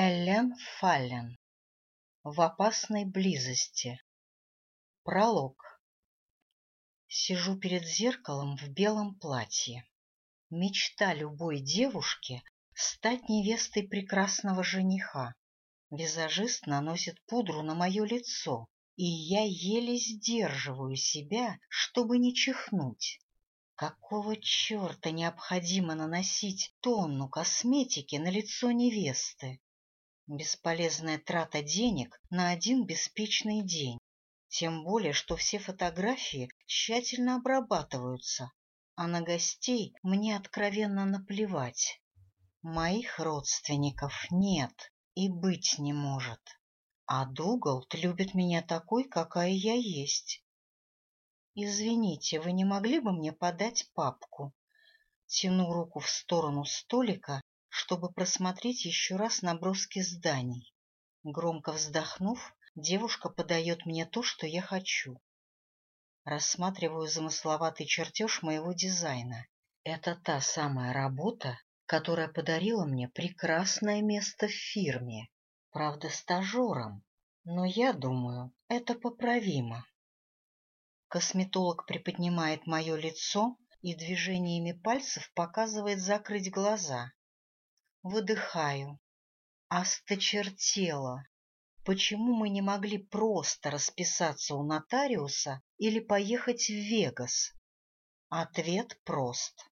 Эллен Фаллен. В опасной близости. Пролог. Сижу перед зеркалом в белом платье. Мечта любой девушки — стать невестой прекрасного жениха. Визажист наносит пудру на мое лицо, и я еле сдерживаю себя, чтобы не чихнуть. Какого черта необходимо наносить тонну косметики на лицо невесты? Бесполезная трата денег на один беспечный день. Тем более, что все фотографии тщательно обрабатываются, а на гостей мне откровенно наплевать. Моих родственников нет и быть не может. А Дугалт любит меня такой, какая я есть. Извините, вы не могли бы мне подать папку? Тяну руку в сторону столика чтобы просмотреть еще раз наброски зданий. Громко вздохнув, девушка подает мне то, что я хочу. Рассматриваю замысловатый чертеж моего дизайна. Это та самая работа, которая подарила мне прекрасное место в фирме. Правда, стажером, но я думаю, это поправимо. Косметолог приподнимает мое лицо и движениями пальцев показывает закрыть глаза. Выдыхаю. Осточертело. Почему мы не могли просто расписаться у нотариуса или поехать в Вегас? Ответ прост.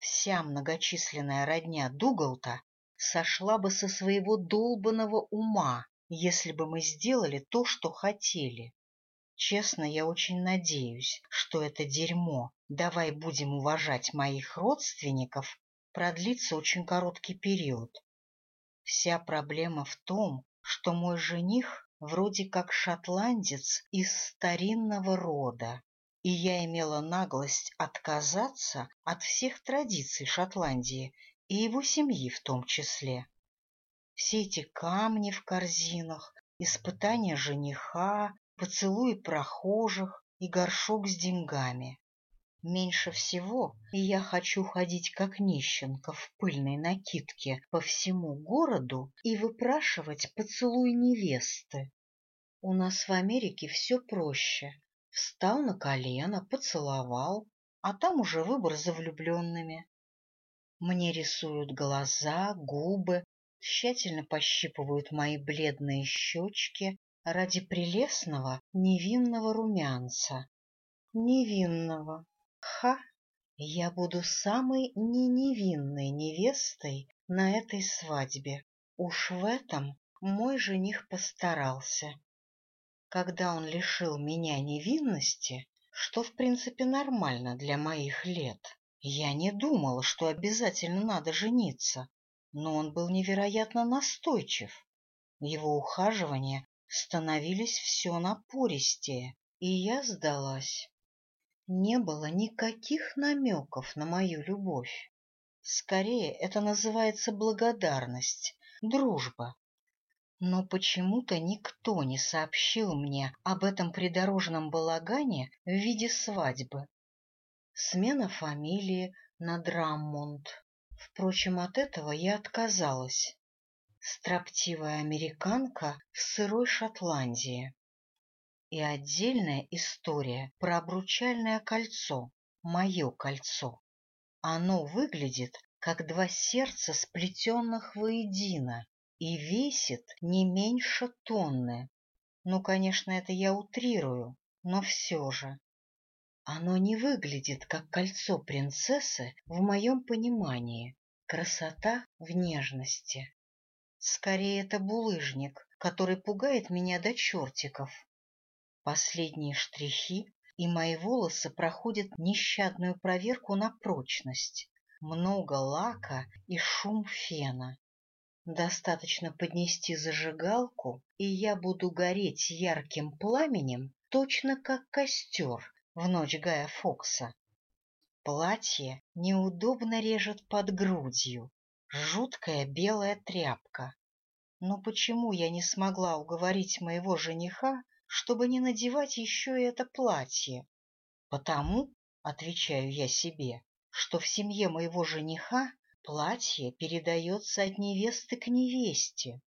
Вся многочисленная родня Дугалта сошла бы со своего долбанного ума, если бы мы сделали то, что хотели. Честно, я очень надеюсь, что это дерьмо «давай будем уважать моих родственников» продлится очень короткий период. Вся проблема в том, что мой жених вроде как шотландец из старинного рода, и я имела наглость отказаться от всех традиций Шотландии и его семьи в том числе. Все эти камни в корзинах, испытания жениха, поцелуи прохожих и горшок с деньгами. Меньше всего я хочу ходить как нищенка в пыльной накидке по всему городу и выпрашивать поцелуй невесты. У нас в Америке все проще. Встал на колено, поцеловал, а там уже выбор за влюбленными. Мне рисуют глаза, губы, тщательно пощипывают мои бледные щечки ради прелестного невинного румянца. Невинного, Ха! Я буду самой неневинной невестой на этой свадьбе. Уж в этом мой жених постарался. Когда он лишил меня невинности, что в принципе нормально для моих лет, я не думала, что обязательно надо жениться, но он был невероятно настойчив. Его ухаживания становились все напористее, и я сдалась не было никаких намеков на мою любовь. Скорее, это называется благодарность, дружба. Но почему-то никто не сообщил мне об этом придорожном балагане в виде свадьбы. Смена фамилии на Драммонд. Впрочем, от этого я отказалась. Строптивая американка в сырой Шотландии. И отдельная история про обручальное кольцо, мое кольцо. Оно выглядит, как два сердца, сплетенных воедино, и весит не меньше тонны. Ну, конечно, это я утрирую, но все же. Оно не выглядит, как кольцо принцессы в моем понимании. Красота в нежности. Скорее, это булыжник, который пугает меня до чертиков. Последние штрихи, и мои волосы проходят нещадную проверку на прочность. Много лака и шум фена. Достаточно поднести зажигалку, и я буду гореть ярким пламенем, точно как костер в ночь Гая Фокса. Платье неудобно режет под грудью, жуткая белая тряпка. Но почему я не смогла уговорить моего жениха чтобы не надевать еще и это платье. Потому, отвечаю я себе, что в семье моего жениха платье передается от невесты к невесте.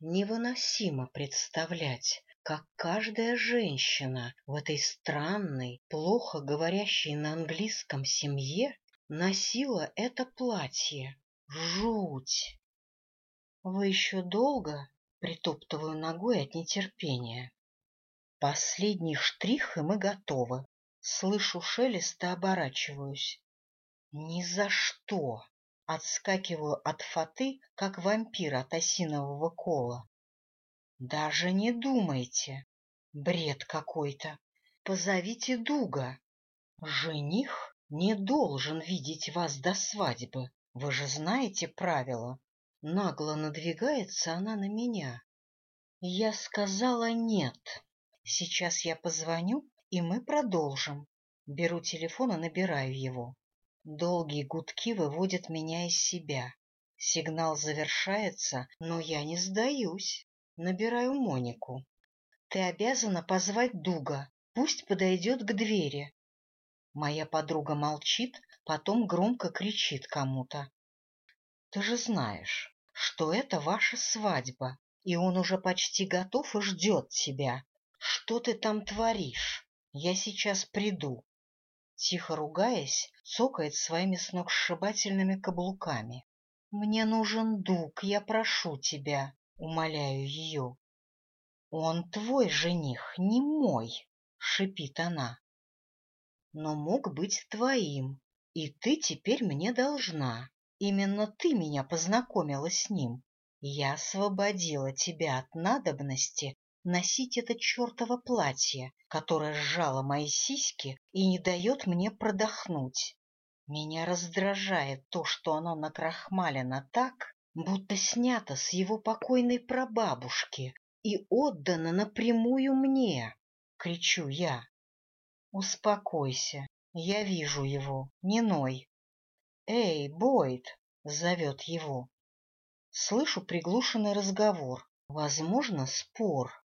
Невыносимо представлять, как каждая женщина в этой странной, плохо говорящей на английском семье носила это платье. Жуть! Вы еще долго? Притоптываю ногой от нетерпения. Последний штрих, и мы готовы. Слышу шелест и оборачиваюсь. Ни за что! Отскакиваю от фаты, как вампир от осинового кола. Даже не думайте. Бред какой-то. Позовите Дуга. Жених не должен видеть вас до свадьбы. Вы же знаете правила. Нагло надвигается она на меня. Я сказала нет. Сейчас я позвоню, и мы продолжим. Беру телефон и набираю его. Долгие гудки выводят меня из себя. Сигнал завершается, но я не сдаюсь. Набираю Монику. Ты обязана позвать Дуга. Пусть подойдет к двери. Моя подруга молчит, потом громко кричит кому-то. Ты же знаешь, что это ваша свадьба, и он уже почти готов и ждет тебя. Что ты там творишь? Я сейчас приду. Тихо ругаясь, цокает своими сногсшибательными каблуками. Мне нужен Дуг, я прошу тебя умоляю ее. «Он твой жених, не мой!» — шипит она. «Но мог быть твоим, и ты теперь мне должна. Именно ты меня познакомила с ним. Я освободила тебя от надобности носить это чертово платье, которое сжало мои сиськи и не дает мне продохнуть. Меня раздражает то, что оно накрахмалено так, будто снято с его покойной прабабушки и отдано напрямую мне, — кричу я. Успокойся, я вижу его, не ной. Эй, Бойд, — зовет его. Слышу приглушенный разговор, возможно, спор.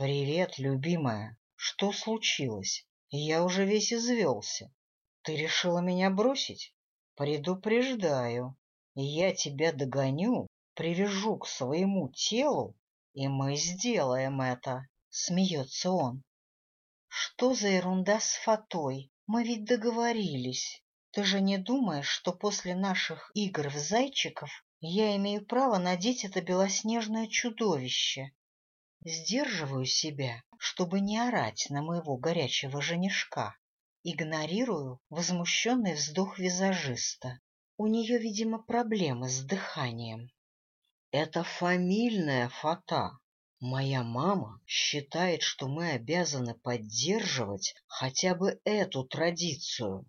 Привет, любимая, что случилось? Я уже весь извелся. Ты решила меня бросить? Предупреждаю, я тебя догоню, привяжу к своему телу, и мы сделаем это, — смеется он. Что за ерунда с фатой? Мы ведь договорились. Ты же не думаешь, что после наших игр в зайчиков я имею право надеть это белоснежное чудовище? Сдерживаю себя, чтобы не орать на моего горячего женишка. Игнорирую возмущенный вздох визажиста. У нее, видимо, проблемы с дыханием. Это фамильная фата. Моя мама считает, что мы обязаны поддерживать хотя бы эту традицию.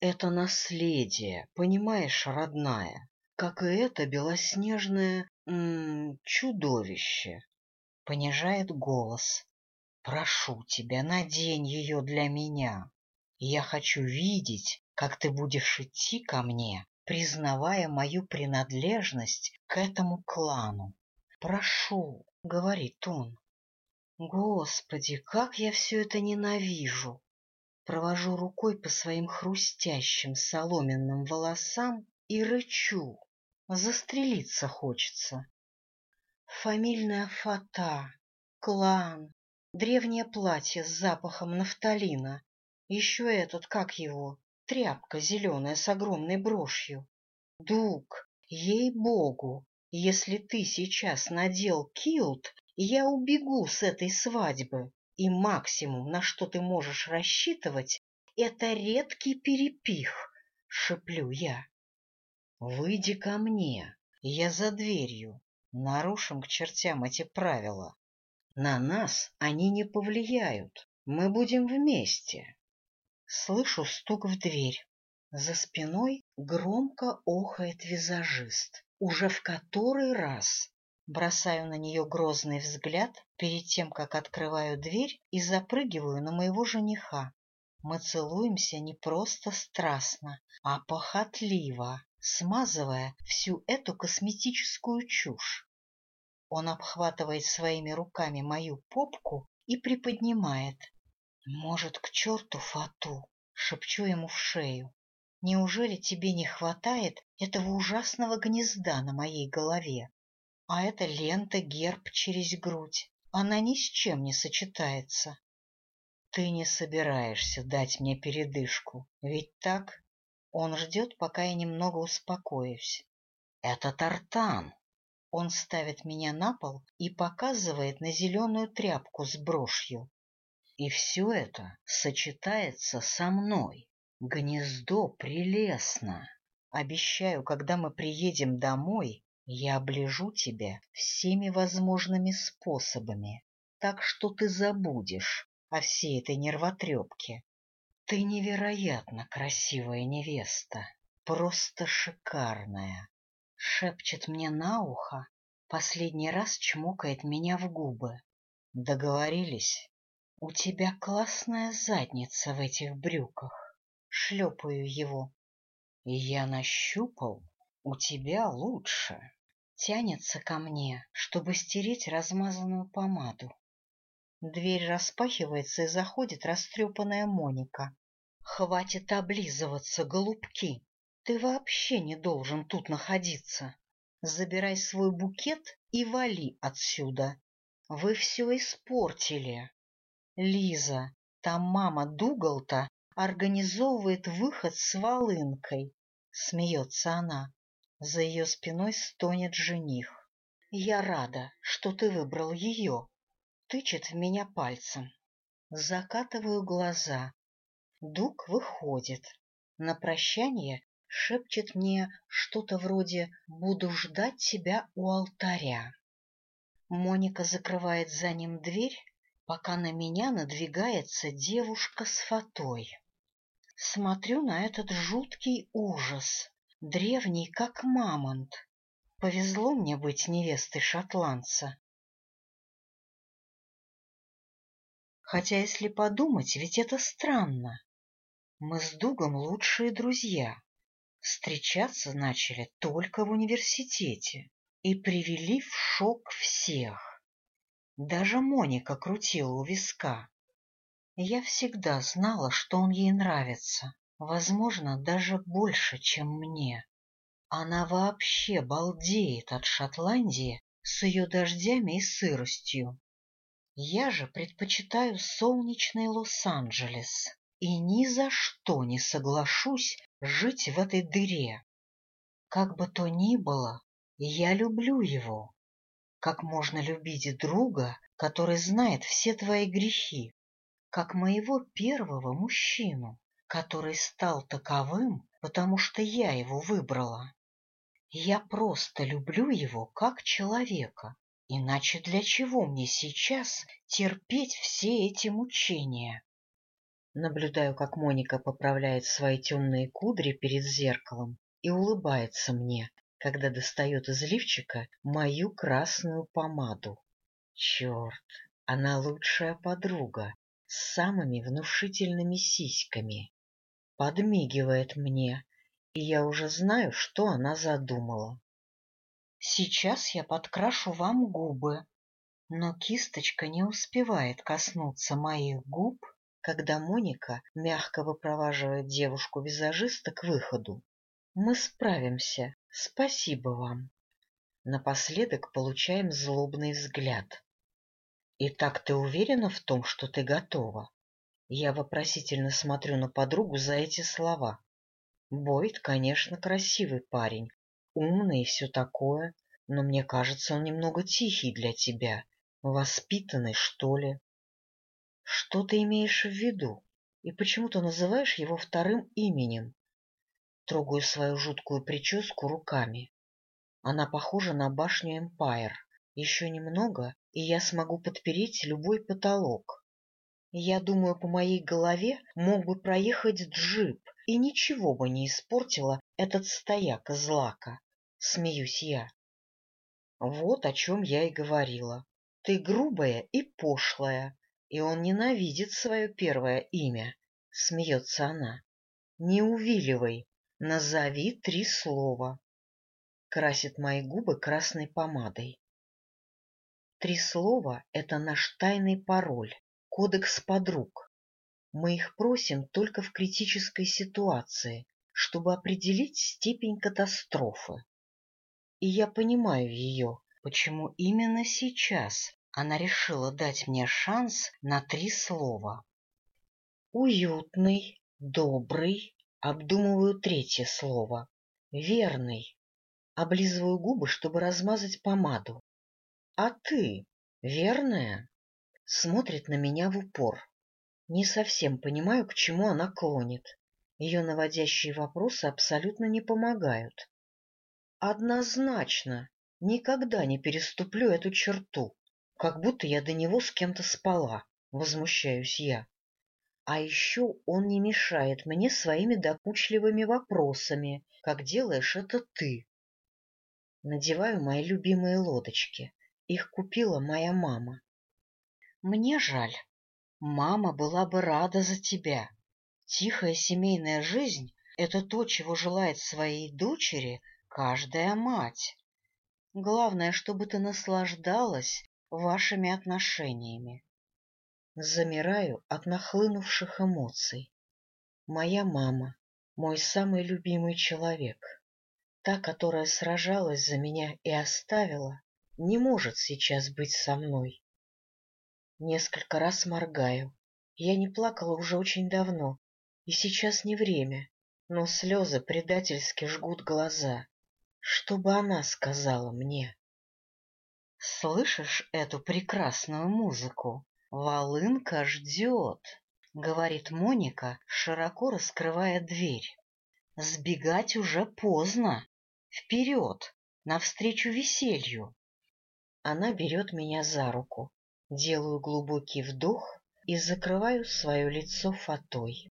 Это наследие, понимаешь, родная, как и это белоснежное м -м, чудовище. Понижает голос. Прошу тебя, надень ее для меня. Я хочу видеть, как ты будешь идти ко мне признавая мою принадлежность к этому клану. «Прошу», — говорит он. «Господи, как я все это ненавижу!» Провожу рукой по своим хрустящим соломенным волосам и рычу. Застрелиться хочется. Фамильная фата, клан, древнее платье с запахом нафталина. Еще этот, как его, тряпка зеленая с огромной брошью. Дуг, ей-богу, если ты сейчас надел килт, я убегу с этой свадьбы, и максимум, на что ты можешь рассчитывать, это редкий перепих, — шеплю я. Выйди ко мне, я за дверью, нарушим к чертям эти правила. На нас они не повлияют, мы будем вместе. Слышу стук в дверь. За спиной громко охает визажист. Уже в который раз бросаю на нее грозный взгляд перед тем, как открываю дверь и запрыгиваю на моего жениха. Мы целуемся не просто страстно, а похотливо, смазывая всю эту косметическую чушь. Он обхватывает своими руками мою попку и приподнимает, может, к черту фату, шепчу ему в шею. Неужели тебе не хватает этого ужасного гнезда на моей голове? А эта лента герб через грудь. Она ни с чем не сочетается. Ты не собираешься дать мне передышку, ведь так? Он ждет, пока я немного успокоюсь. Это тартан. Он ставит меня на пол и показывает на зеленую тряпку с брошью. И все это сочетается со мной. Гнездо прелестно. Обещаю, когда мы приедем домой, я оближу тебя всеми возможными способами, так что ты забудешь о всей этой нервотрепке. Ты невероятно красивая невеста, просто шикарная. Шепчет мне на ухо, последний раз чмокает меня в губы. Договорились? У тебя классная задница в этих брюках шлепаю его. Я нащупал, у тебя лучше. Тянется ко мне, чтобы стереть размазанную помаду. Дверь распахивается и заходит растрепанная Моника. Хватит облизываться, голубки. Ты вообще не должен тут находиться. Забирай свой букет и вали отсюда. Вы все испортили. Лиза, там мама Дугалта организовывает выход с волынкой. Смеется она. За ее спиной стонет жених. Я рада, что ты выбрал ее. Тычет в меня пальцем. Закатываю глаза. Дуг выходит. На прощание шепчет мне что-то вроде «буду ждать тебя у алтаря». Моника закрывает за ним дверь, пока на меня надвигается девушка с фатой. Смотрю на этот жуткий ужас, древний, как мамонт. Повезло мне быть невестой шотландца. Хотя, если подумать, ведь это странно. Мы с Дугом лучшие друзья. Встречаться начали только в университете и привели в шок всех. Даже Моника крутила у виска. Я всегда знала, что он ей нравится, возможно, даже больше, чем мне. Она вообще балдеет от Шотландии с ее дождями и сыростью. Я же предпочитаю солнечный Лос-Анджелес и ни за что не соглашусь жить в этой дыре. Как бы то ни было, я люблю его. Как можно любить друга, который знает все твои грехи, как моего первого мужчину, который стал таковым, потому что я его выбрала. Я просто люблю его как человека, иначе для чего мне сейчас терпеть все эти мучения? Наблюдаю, как Моника поправляет свои темные кудри перед зеркалом и улыбается мне, когда достает из лифчика мою красную помаду. Черт, она лучшая подруга, с самыми внушительными сиськами. Подмигивает мне, и я уже знаю, что она задумала. Сейчас я подкрашу вам губы, но кисточка не успевает коснуться моих губ, когда Моника мягко выпроваживает девушку-визажиста к выходу. Мы справимся, спасибо вам. Напоследок получаем злобный взгляд. И так ты уверена в том, что ты готова? Я вопросительно смотрю на подругу за эти слова. Бойд, конечно, красивый парень, умный и все такое, но мне кажется, он немного тихий для тебя, воспитанный, что ли. Что ты имеешь в виду? И почему ты называешь его вторым именем? Трогаю свою жуткую прическу руками. Она похожа на башню Эмпайр. Еще немного, и я смогу подпереть любой потолок. Я думаю, по моей голове мог бы проехать джип, и ничего бы не испортило этот стояк из лака. Смеюсь я. Вот о чем я и говорила. Ты грубая и пошлая, и он ненавидит свое первое имя. Смеется она. Не увиливай, назови три слова. Красит мои губы красной помадой. Три слова — это наш тайный пароль, кодекс подруг. Мы их просим только в критической ситуации, чтобы определить степень катастрофы. И я понимаю ее, почему именно сейчас она решила дать мне шанс на три слова. Уютный, добрый, обдумываю третье слово. Верный. Облизываю губы, чтобы размазать помаду. А ты, верная? Смотрит на меня в упор. Не совсем понимаю, к чему она клонит. Ее наводящие вопросы абсолютно не помогают. Однозначно, никогда не переступлю эту черту, как будто я до него с кем-то спала, возмущаюсь я. А еще он не мешает мне своими докучливыми вопросами, как делаешь это ты. Надеваю мои любимые лодочки. Их купила моя мама. Мне жаль. Мама была бы рада за тебя. Тихая семейная жизнь — это то, чего желает своей дочери каждая мать. Главное, чтобы ты наслаждалась вашими отношениями. Замираю от нахлынувших эмоций. Моя мама — мой самый любимый человек. Та, которая сражалась за меня и оставила, не может сейчас быть со мной. Несколько раз моргаю. Я не плакала уже очень давно, и сейчас не время, но слезы предательски жгут глаза. Что бы она сказала мне? «Слышишь эту прекрасную музыку? Волынка ждет», — говорит Моника, широко раскрывая дверь. «Сбегать уже поздно. Вперед, навстречу веселью». Она берет меня за руку. Делаю глубокий вдох и закрываю свое лицо фатой.